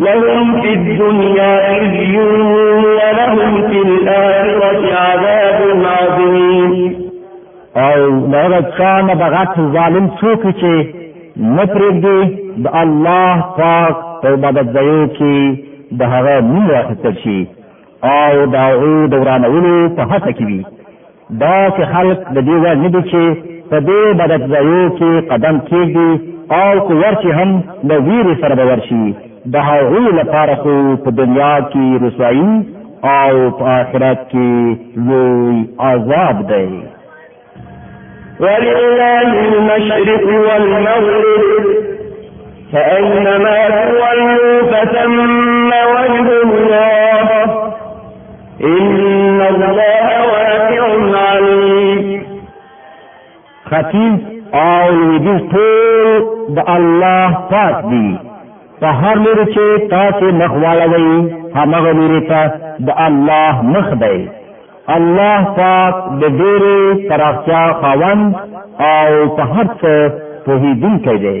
لهم في الدنيا خزي ولهم في الآخرة عذاب عظيم او دغه کان بغت ظالم څوک چې نه پرېږدي د الله پاک په عبادت ځایو کې د هغه نوم واخیستل شي او د هغو د ورانولو په هڅه کې وي دا چې خلک د دې وړ نه دي چې په دې بدت ځایو کې قدم کېږدي او که ورشي هم له ویرې سره به ورشي د هغوی لپاره خو په دنیا کې رسوایي او په آخرت کې لوی عذاب دی ولله المشرق والمغرب فأينما تولوا فثم وجه الله ان الله واسع عليم ختیز او لویدیز ټول د الله پاک دي په هر لوري چې تاسو مخ واړوي هغه لوري ته د الله مخ دی الله پاک د ډېرې پراختیا خاوند او په هر څه پوهیدونکی دی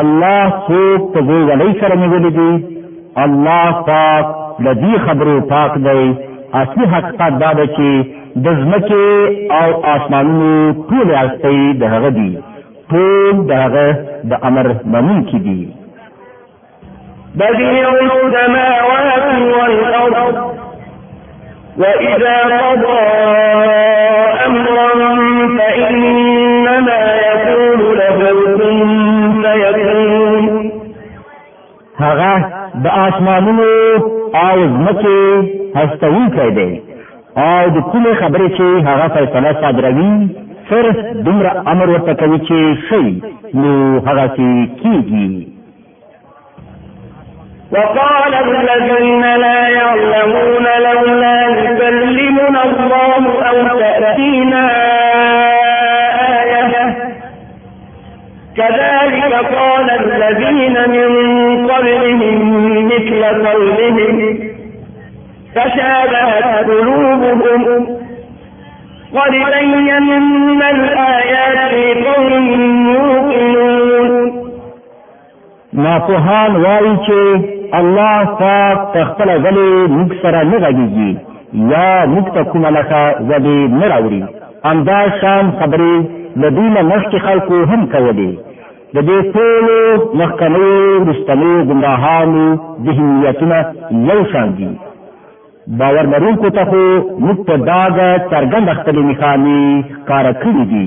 الله څوک په دې ولې سره نیولې دي الله پاک د دې خبرو پاک دی اصلي حقیقت دا دی چې د ځمکې او آسمانونو ټول اړتې د هغه دي ټول د هغه د امر منونکي دي بديع السماوات والأرض وإذا قضى أمرا فإنما يقول له كن فيكون هغه د آسمانونو او ځمکې هستوونکی دی او د کومې خبرې چې هغه فیصله صادروي صرف دومره امر ورته کوي چې شي نو هغه کیږي وقال الذين لا يعلمون لولا يكلمنا الله أو تأتينا آية كذلك قال الذين من قبلهم مثل قولهم تشابهت قلوبهم قد بينا الآيات لقوم يوقنون ناپوهان وایي چې الله پاک په خپل غلي موږ سره نه غږیږي یا موږ ته کومه لکه غږی نه راوړي همدا شان خبرې د دوی نه مخکې خلکو هم کولې د دې ټولو مخکنیو وروستنیو ګمراهانو ذهنیتونه یو شان دي باور لرونکو ته خو موږ په ډاګه څرګنده خپلې نښانې ښکاره کړي دي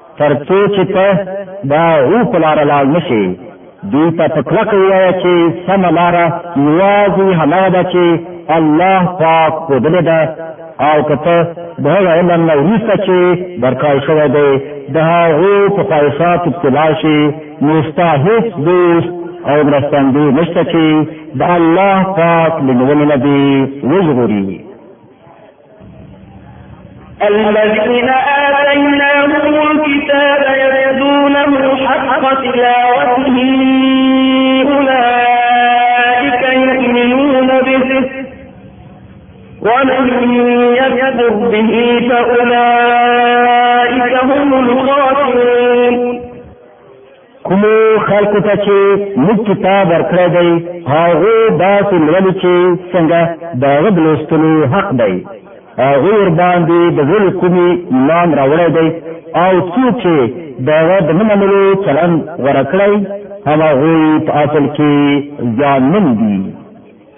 تر څو چې ته د هغو په لاره لاړ نه شې دوی ته په کلکه ووایه چې سمه لاره یوازې هماغه ده چې الله پاک ښودلې ده او که ته د هغه علم نه وروسته چې درکړی شوی دی د هغو په خواهشاتو پسې لاړ شې نو ستا هېڅ دوست او مرستندوی نشته چې د الله پاک له نیولې نه دې وژغوري الذين آتيناهم الكتاب يتلونه حق تلاوته أولئك يؤمنون به ومن يكفر به فأولئك هم الخاسرون کومو خلکو ته چې موږ کتاب ورکړی دی هغه داسې لولي چې څنګه د هغه د لوستلو حق دی هغه ور باندې د زړه کومي ایمان راوړی دی او څوک چې د هغه د منلو چلند غوره کړی هغه په اصل کې ځانمن دي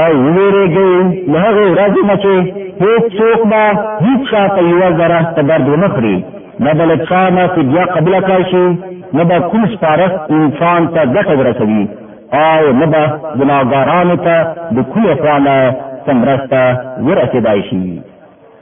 او ویریږئ له هغې ورځې نه چې هېڅوک به هېڅ چا په یوه ذره څه درد ونه خوري نه به له چا نه فدیه قبوله کړای شي نه به کوم سپارښت انسان ته ګټه ورسوي او نه به ګناهګارانو ته د کومې خوا نه څه مرسته ورسېدای شي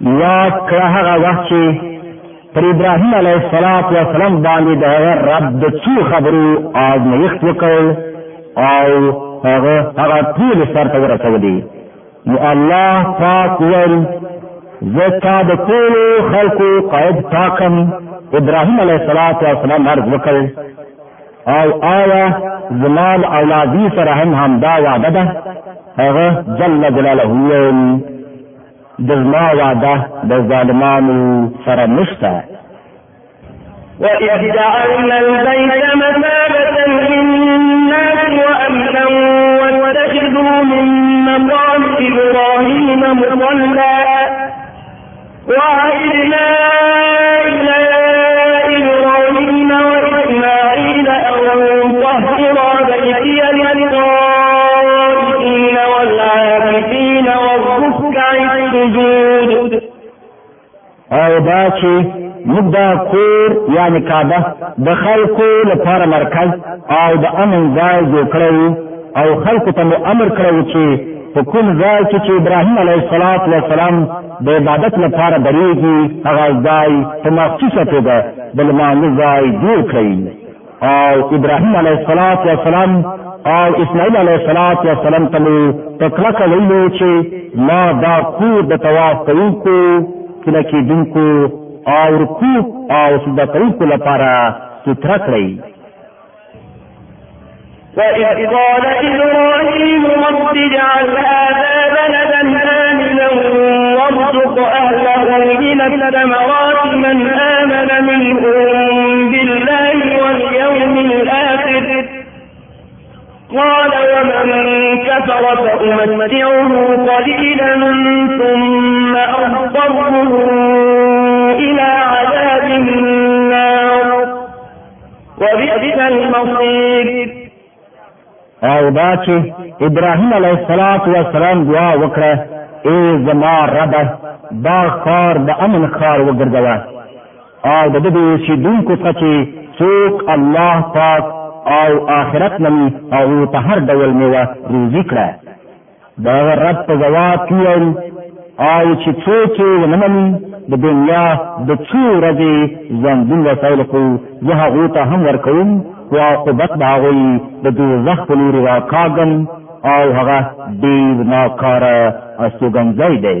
یاد کړه هغه وخت چې پر ابراهیم علیه السلام و سلام باندې د هغه رب د څو خبرو آزمایښت وکړ او هغه هغه ټول سرته ورسولې نو الله پاک ویل زه تا د ټولو خلکو قائد ټاکم ابراهیم علیه السلام عرض وکړ او آیا زما اولادی سره هم همدا وعده ده هغه جل جلاله ویل د زما وعده د ظالمانو سره نشته وإذ جعلنا البيت مثابة للناس وأمنا واتخذوا من مقام إبراهيم مصلى وعينا إلى إبراهيم وإسماعيل أن طهر بيتي للطائفين والعاكفين الذين والركع السجود او دا چې موږ دا کور یعنی کعبه د خلکو لپاره مرکز او د امن ځای جوړ کړو او خلکو ته امر کړو چې په کوم ځای کې چې ابراهیم علیه الصلاۃ والسلام د عبادت لپاره درېږي هغه ځای په مخصوصه توګه د لمانځه ځای جوړ کړئ او ابراهيم عليه الصلاه والسلام او اسماعیل علیه السلام یا سلام ته مې په کلکه ویلو چې ما دا کور د طواف کوونکو کله کېدونکو او رکوع او سجده کوونکو لپاره سوتره کړئ وإذ قال إبراهيم رب اجعل هذا أهله من الثمرات من آمن منهم بالله واليوم الآخر قال ومن كفر فأمتعه قليلا ثم أضطره إلى عذاب النار وبئس المصير او دا چې ابراهيم عليه الصلاه والسلام دعا وکړه اے زما رب دا خار د امن خار وګرځوه او د دې چې دون کو ته چې څوک الله پاک او آخرت نمی او ته هر ډول میوه روزي کړه دا رد په جواب کې ویل او چې څوک یې ونه مني د دنیا د څو ورځې ژوندون وسایل خو زه هغو ته هم ورکوم خو عاقبت به هغوی د دوزخ په لوري راکاږم او هغه ډېر ناکاره استوګنځی دی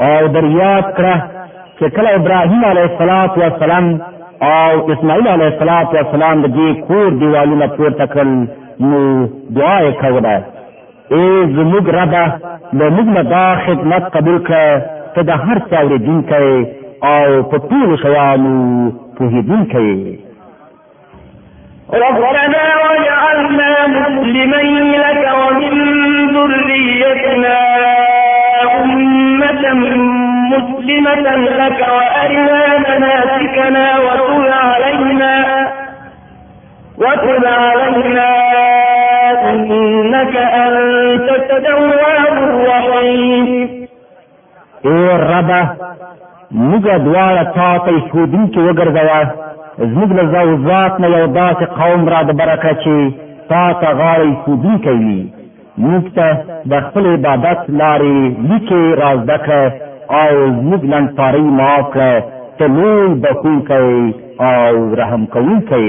او در یاد کړه چې کله ابراهیم علیه السلام و سلام او اسماعیل علیه السلام و سلام د دې کور دیوالونه پورته کړل نو دعا یې کوله ای زموږ ربه له موږ نه دا خدمت قبول کړه ته د هر څه اورېدونکی او په ټولو شیانو پوهېدونکی یې ربنا وجعلنا مسلمين لك ومن ذريتنا أمة مسلمة لك وأرنا مناسكنا وتب علينا وتب علينا إنك أنت التواب الرحيم اے رب موږ دواړه تا ته ایښودونکي وګرځوه زموږ له ذوات نه یو داسې قوم را د بره کړه چې تا ته غاړه ایښودونکی وي موږ ته د خپل عبادت لارې لیکې را زده کړه او زموږ لنډپارۍ معاف کړه ته لوی بخونکی او رحم کوونکی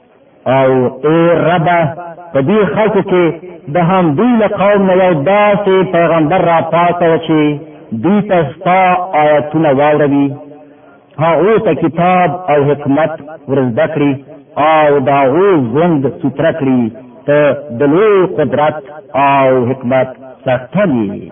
او اے رب په دې خلکو کې د هم دوی له قوم نه یو داسې پیغمبر را پاته و چې دوی ته ستا آیتونه واوروي هغو ته کتاب او حکمت ورزده کړي او د هغو ژوند سوتره کړي ته د لوی قدرت او حکمت څښتن یې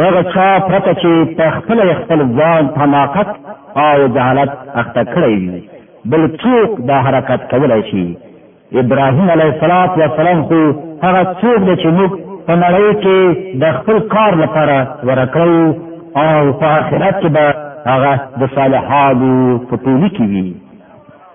لغه چا پرته چې په خپل خپل ځان حماقت او جهالت اخته کړی وي بل څوک دا حرکت کولای شي ابراهيم عليه السلام خو هغه څوک دی چې موږ په نړۍ کې د خپل کار لپاره ورکړو او په آخرت کې به هغه د صالحانو په ټولي کې وي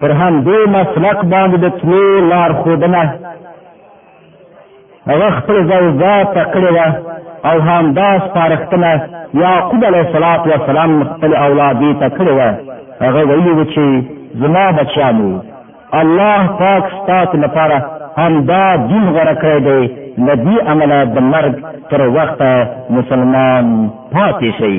پر همدې مسلک باندې د تلو لارښودنه هغه خپل ځای ذاته کړې وه او همدا سپارښتنه یعقوب علیه السلام وسلام خپل اولاد یې ته کړې وه هغه ویلي و چې زما بچیانو الله پاک ستاسو لپاره همدا دین غوره کړی دی له دې امله د مرګ تر وخته مسلمان پاتې شئ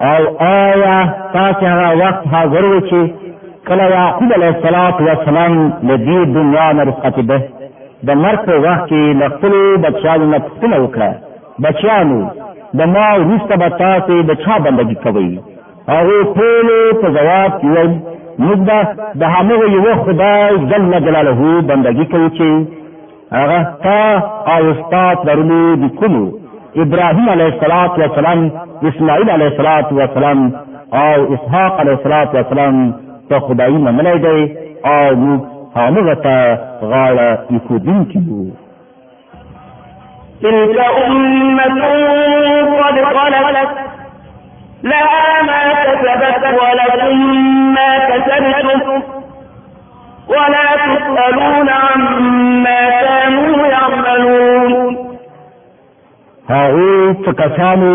او آیا تاسو هغه وخت حاضر و چې کله یعقوب علیه السلام د دې دنیا نه رخصتې ده د مرګ په وخت کې له خپلو بچیانو نه پوښتنه وکړه بچیانو د ما وروسته به تاسو د چا بندګي کوئ هغه ټول په جواب ویل موږ به د هغه یو خدای جل جلاله بندګي کوو چې هغه تا او ستا پلرونو د کومو ابراهیم علیه السلام و سلام اسماعیل علیه السلام و سلام او اسحاق علیه السلام و سلام ته خدای منلی دی او موږ هغه ته غاړه ایښودونکي یو تلك أمة قد خلت لها ما كسبت ولكم ما كسبتم ولا تسألون عما كانوا يعملون هغه څه کسانو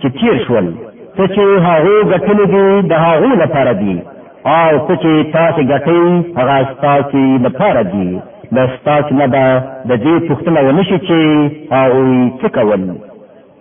چې تیر شول څه چې هغه غټلې دي د هغه لپاره دي او څه چې تاسو غټي هغه تاسو لپاره دي د تاسو نه د دې پوښتنه ونشي چې هغه څه کول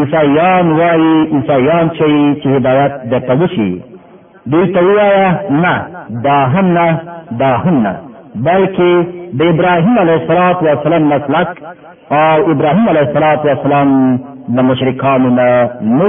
عیسایان وایي عیسایان چې چې هدایت درته وشي دوی ته ووایه نه دا هم نه دا هم نه بلکې د ابراهیم علیه الصلاة والسلام مسلک او ابراهیم علیه الصلاة والسلام د مشرکانو نه نه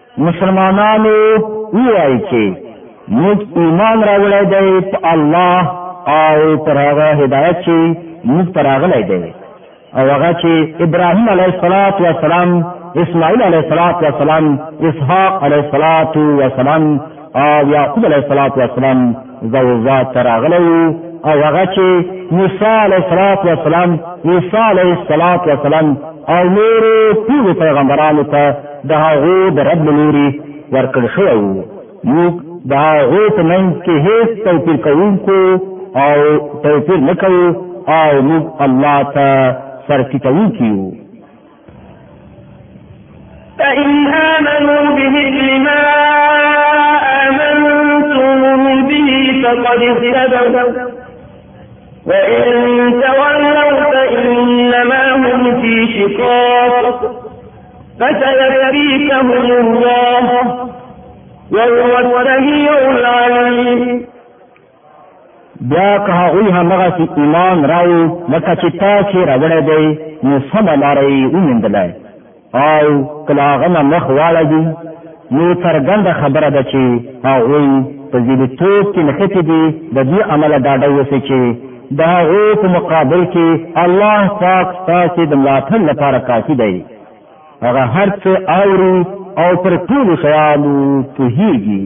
مسلمانانو وایي چې موږ ایمان راوړی دی په الله او پر هغه هدایت چې موږ ته راغلی دی او هغه چې ابراهیم علیه الصلاۃ والسلام اسماعیل علیه الصلاۃ والسلام اسحاق علیه الصلاۃ والسلام او یعقوب علیه السلام زوزات ته راغلی او هغه چې موسی علیه السلام عیسی علیه السلام او نورو ټولو پیغمبرانو ته د هغو د رب لوري ورکړ شوی وو موږ د هغو په منځ کې هیڅ توپیر کوونکو او توپیر نه کوو او موږ الله ته سرټیټوونکي یو فإن آمنوا به لما آمنتم به فقد اهتدوا وإن تولوا فإنما هم في شقاق فسيكفيكهم الله وهو السميع العليم بیا که هغوی همغسې ایمان راو لکه چې تاسې راوړی دی نو سمه لاره یې وموندلی او که له هغه نه مخ واړوي نو څرګنده خبره ده چې هغوی په ځیلیتوب کې نښتې دي د دې امله ډاډه اوسئ چې د هغو په مقابل کې الله پاک ستاسې د ملاتړ لپاره کافي دی هغه هر څه اوري او پر ټولو خیالو پوهیږي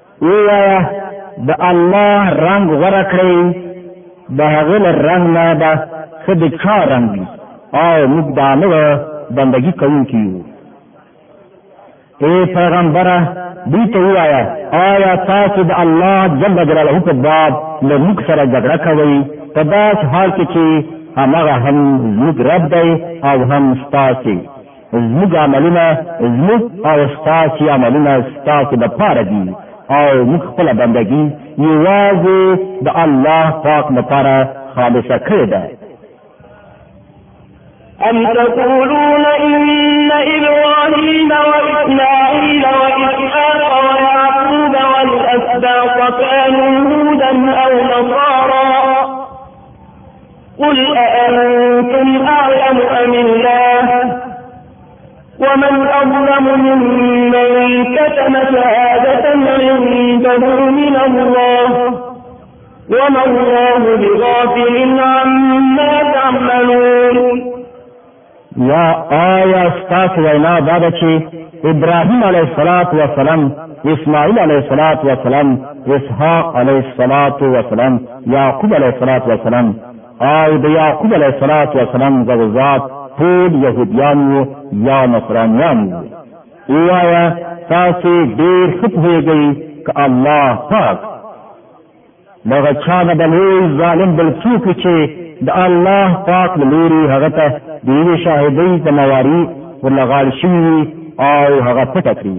ووایا د الله رنگ غوره کړئ د هغه له رنګ نه به څه د چا رنګ وي او موږ د هغه بندګي کوونکي یو ای پیغمبره دوی ته ووایه آیا تاسو د الله جل جلاله په باب له موږ سره جګړه کوئ په داسې حال کې چې همغه هم زموږ رب دی او هم ستاسې زموږ عملونه زموږ او ستاسو عملونه ستاسو د پاره دي او موږ خپل بندگی یوازې د الله پاک لپاره خالصه کړې ده أم تقولون إن إبراهيم وإسماعيل وإسحاق ويعقوب والأسباط كانوا هودا أو نصارى قل أأنتم أعلم أم الله ومن أظلم ممن كتم شهادة عنده من الله وما الله بغافل عما تعملون یا آیا ستاسو وینا دا ده چې ابراهیم علیه الصلاة والسلام اسماعیل علیه الصلاة والسلام اسحاق علیه الصلاة والسلام یعقوب علیه الصلاة والسلام او د یعقوب علیه الصلاة والسلام زوجات ټول یهودیان وو یا نصرانیان وو وایا تاسو ډیر ښه پوهیږئ که الله پاک دغه چا نه بلوي ظالم بل څوک چې د الله پاک له لوري هغه ته د یوې شاهدۍ ذمواري ورلغاړ شوي او هغه پټه کړي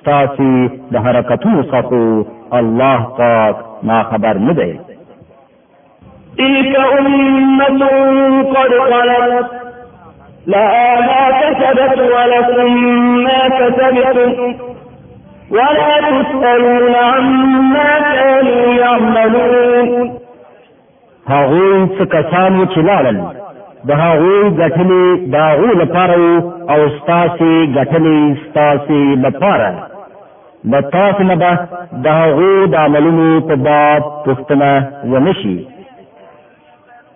ستاسو د حرکتونو څخه الله پاک ما خبر نه دی تلك أمة قد خلت لها ما كسبت ولكم ما كسبتم ولا تسألون عما كانوا يعملون هغوی څه کسانو چې لاړل د هغوی ګټلې د هغوی لپاره او ستاسې ګټلې ستاسې لپاره د تاسو نه به د هغوی د عملونو په باب پوښتنه ونه شي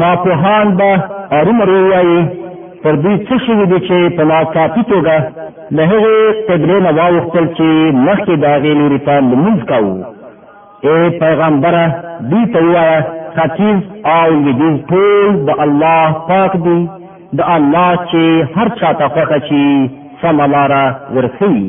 ناپوهان به ارومرو وایي پر دوی څه شوي دي چې په ناکاپي توګه له هغې قبلې نه واوښتل چې مخکې د هغې لوري ته لمونځ کاوه ای پیغمبره دوی ته ووایه ختیځ او لویدیځ ټول د الله پاک دي د الله چې هر چا ته خوښه شي سمه لاره ورښیي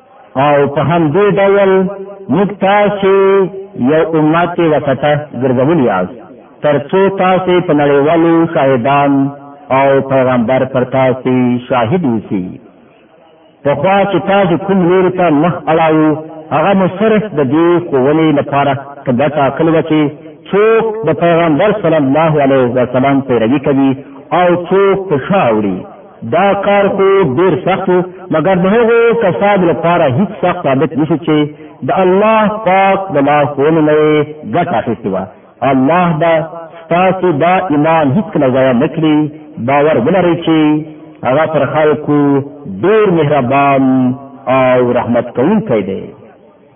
او په همدې ډول موږ تاسې یو امت وسطه ګرځولي یاست تر څو تاسې په نړیوالو شاهدان او پیغمبر پر تاسې شاهد اوسي پخوا چې تاسو کوم لوري ته مخ اړاوو هغه مو صرف د دې ښوونې لپاره قبله ټاکل وه چې څوک د پیغمبر صلی الله علیه وسلم پیروي کوي او څوک په شا وړي دا کار خو ډیر سخت و مګر د هغو کسانو لپاره هیڅ سخت ثابت نشو چې د الله پاک د لارښوونو نه یې ګټه اخیستې وه الله به ستاسو دا ایمان هیڅکله ضایع نه کړي باور ولرئ چې هغه پر خلکو ډیر مهربان او رحمت کوونکی دی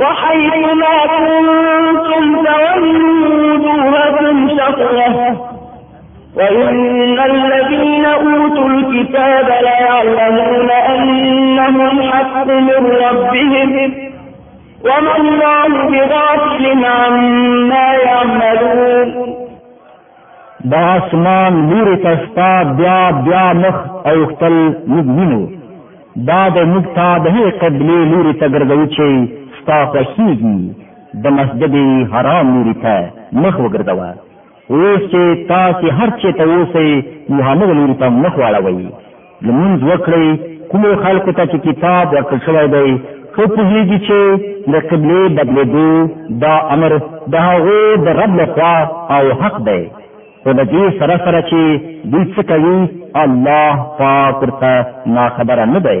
وحيث ما كنتم تولوا وجوهكم شطره وإن الذين أوتوا الكتاب ليعلمون أنه الحق من ربهم وما الله بغافل عما يعملون د اسمان لوري ته ستا بیا بیا مخ او خپل موږ وینو دا د موږ تا د هغې قبلې لوري ته ګرځوي چې ستا خوښېږي د مسجد حرام لوري ته مخ وګرځوه اوس چې تاسې هر چېرته اوسئ نو همغه لوري ته مخ واړوئ لمونځ وکړئ کومو خلکو ته چې کتاب ورکړل شوی دی خو پوهېږي چې د قبلې بدلېدو دا امر د هغو د رب لخوا او حق دی خو د دې سره سره چې دوی څه کوي الله پاک ورته ناخبره نه دی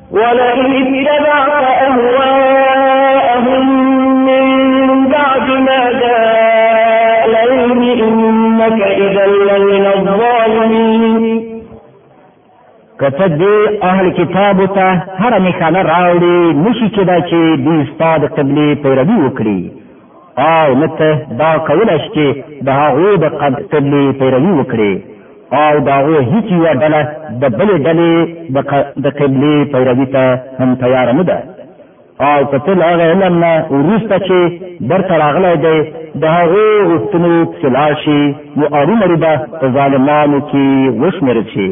ولئن اتبعت اهواءهم من بعد ما جاءهم انك اذا لمن الظالمين کته دې اهل کتاب ته هر نښانه راوړي نشي کېدای چې دوی ستاسو قبلي پیروي وکړي او نه ته دا کولای شي چې د هغو د قبلې پیروي وکړي او د هغو هیڅ یوه ډله د بلې ډلې د قبلې پیروي ته هم تیاره نه ده او په تل هغه علم نه وروسته چې درته راغلی دی د هغو غوښتنو پسې لاړ شي نو ارومرو به په ظالمانو کې وشمېرل شي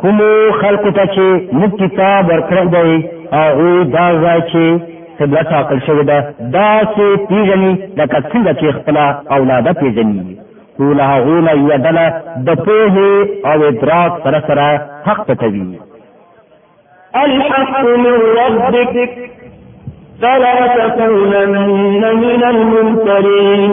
کوم خلق ته چې موږ کتاب ورکړی دی هغه دا ځای چې قبله ټاکل شوې ده دا چې پیژني لکه څنګه چې خپل اولاده پیژني خو له هغو نه یوه ډله د پوهې او ادراک سره سره حق پټوي الحق من ربك فلا تكونن من الممترين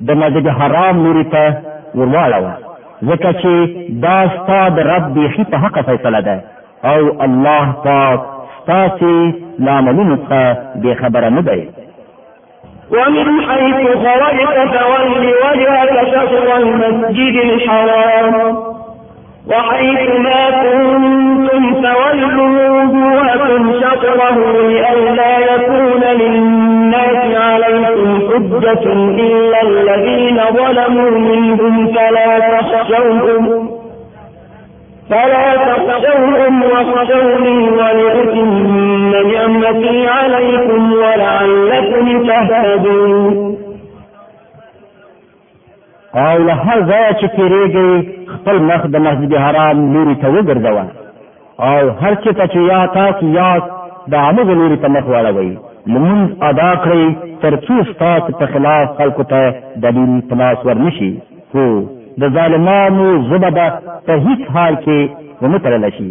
د مسجد حرام لوري ته ورواړوه ځکه چې دا ستا د رب بیخي په حق فیصله ده او الله پاک ستاسې له عملونو څخه بېخبره نه دی ومن حيث خرجت فول وجهك شطر المسجد الحرام وحيث ما كنتم فولوا وجوهكم شطره لئلا يكون للناس عدة إلا الذين ظلموا منهم فلا تخشوهم فلا تخشوهم واخشوني ولأتم نعمتي عليكم ولعلكم تهتدون او له هر ځایه چې تېرېږئ خپل مخ د مسجد حرام لوري ته وګرځوه او هر چېرته چې یا تاسو یاست د عمود لوري ته مخ واړوئ لمونځ ادا کړئ تر څو ستاسو په خلاف خلکو ته دلیل په لاس ورنشي خو د ظالمانو ژبه به په هیڅ حال کې ونه تړل شي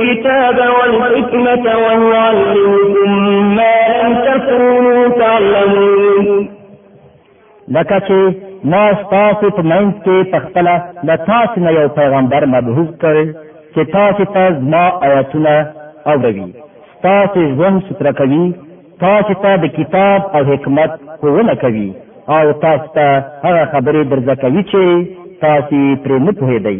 الكتاب والحكمة ويعلمكم ما لم تكونوا تعلمون لکه چې ما ستاسو په منځ کې په خپله له تاسو نه یو پیغمبر مبعوث کړ چې تاسو ته زما آیتونه اوروي تاسو ژوند ستره کوي تاسو ته د کتاب او حکمت ښوونه کوي او تاسو ته هغه خبرې درځه کوي چې تاسو پرې نه پوهېدئ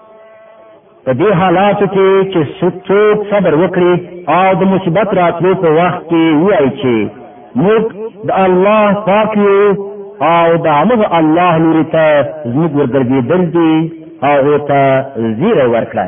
په دې حالاتو کې چې څوک صبر وکړي او د مصیبت راتلو په وخت کې وایي چې موږ د الله پاک یو او د هغه الله لوري ته زموږ ورګرځېدل دي هغه ته زیره ورکړه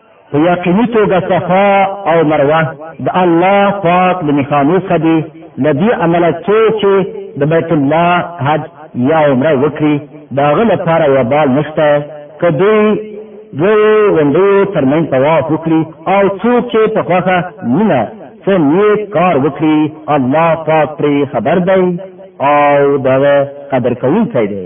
په یقیني توګه صفا او مروه د الله پاک د نښانو څخه دي له دې امله څوک چې د بیت الله حج یا عمره وکړي د هغه لپاره یو بال نشته که دوی دوی غونډیو ترمنځ طواف وکړي او څوک چې په خوښه مینه څه نیک کار وکړي الله پاک پرې خبر دی او دغه قدر کوونکی دی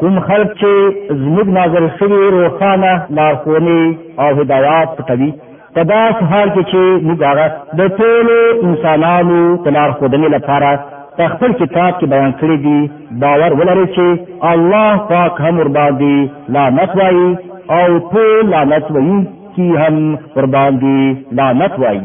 کوم خلک چې زموږ نازل شوي روښانه لارښوونې او هدایات پټوي په داس حال کې چې موږ هغه د ټولو انسانانو د لارښودنې لپاره په خپل کتاب کې بیان کړی دی باور ولرئ چې الله پاک هم ورباندې لعنت وایي او ټول لعنت ویونکي هم ورباندې لعنت وایي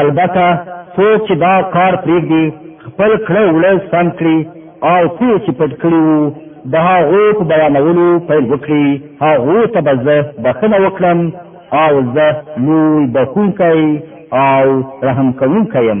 البته څوک چې دا کار پرېږدي خپل کړه وړه سم کړي او څه چې پټ کړي وو د هغو په بیانولو پیل وکړي هغو ته به زه بخښنه وکړم او زه لوی بخښونکی او رحم کوونکی یم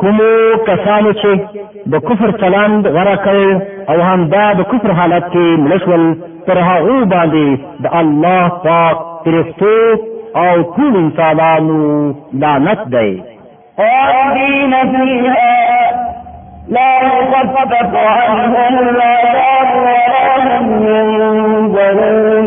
کومو کسانو چې د کفر چلند غوره کړ او هم دا د کفر حالت کې مړ شول پر هغو باندې د الله پاک فرښتو او ټول انسانانو لعنت دی خالدين فيها لا يخفف عنهم العذاب ولا هم ينظرون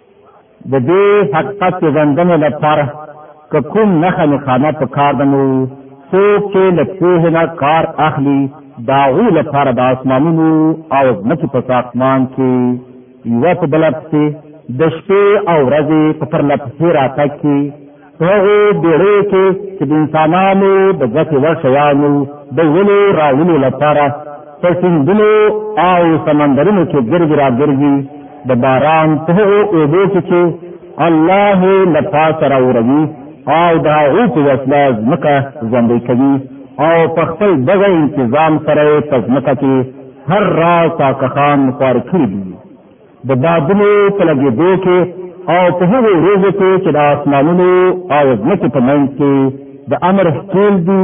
د دې حقیقت پېژندنې لپاره که کوم نښه نښانه په کار ده نو څوک چې له پوهې نه کار اخلي د هغوی لپاره د اسمانونو او ځمکې په ساختمان کې یوه په بله پسې د شپې او ورځې په پرله پسې راتګ کې هغو بیړیو کې چې د انسانانو د ګټې وړ شیانو د ولو راولو لپاره په سیندونو او سمندرونو کې ګرځي را ګرځي د باران په هغو اوبو کې چې الله له پاسه راوروي او د هغو په وسله ځمکه ژوندۍ کوي او په خپل دغه انتظام سره یې په ځمکه کې هر راز تاکخان خوار کړي دي د بادونو په لګېدو کې او په هغو ورځو کې چې د آسمانونو او ځمکې په منځ کې د امر ښکیل دي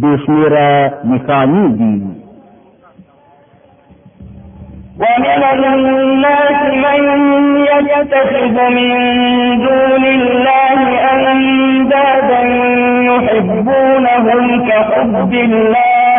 بې شمېره نښانې دي ومن الناس من يتخذ من دون الله أندادا يحبونهم كحب الله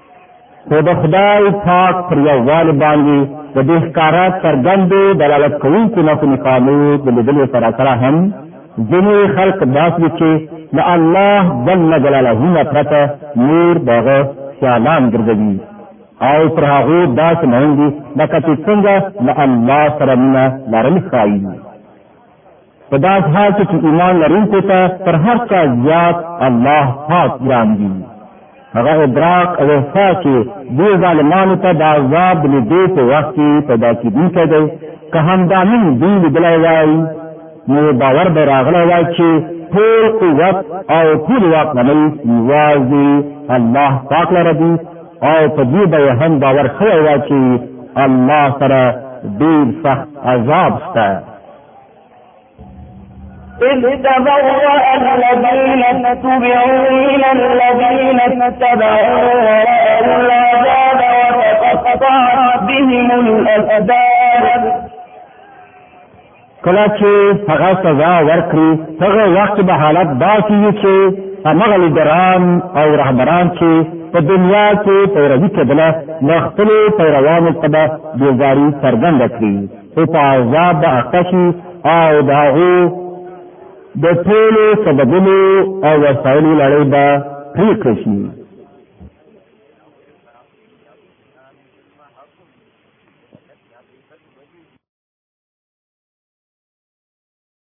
خو د خدای پاک پر یووالي باندې د دې ښکاره څرګندو دلالت کوونکو نښو نښانو د لیدلو سره سره هم ځینې خلق داسې دي چې د الله جل جلاله نه پرته نور د هغه سیالان ګرځوي او پر هغو داسې مهم دي لکه چې څنګه له الله سره مینه لرل ښایي په داس حال کې چې ایمان لرونکو ته تر هر څه زیات الله پاک ګران دی هغه ادراک او احساس چې دې ظالمانو ته د عذاب لیدو په وخت کې پیدا کېدونکی دی که همدا نن دوی لیدلی وای نو باور به راغلی وای چې ټول قوت او ټول واکمنۍ یوازې الله پاک لره دي او په دې به یې هم باور شوی وای چې الله سره ډېر سخت عذاب شته إذ تبوأ الذين اتبعوا من الذين اتبعوا ورأوا العذاب وتقطعت بهم الأسباب کله چې هغه سزا ورکړي هغه وخت به حالت داسې وي چې همغه لیډران او رهبران چې په دنیا کې پیروي کېدله له خپلو پیروانو څخه به بېزاري څرګنده کړي خو په عذاب به اخته شي او د هغو د ټولو سببونو او وسایلو لړۍ به پرې کړی شي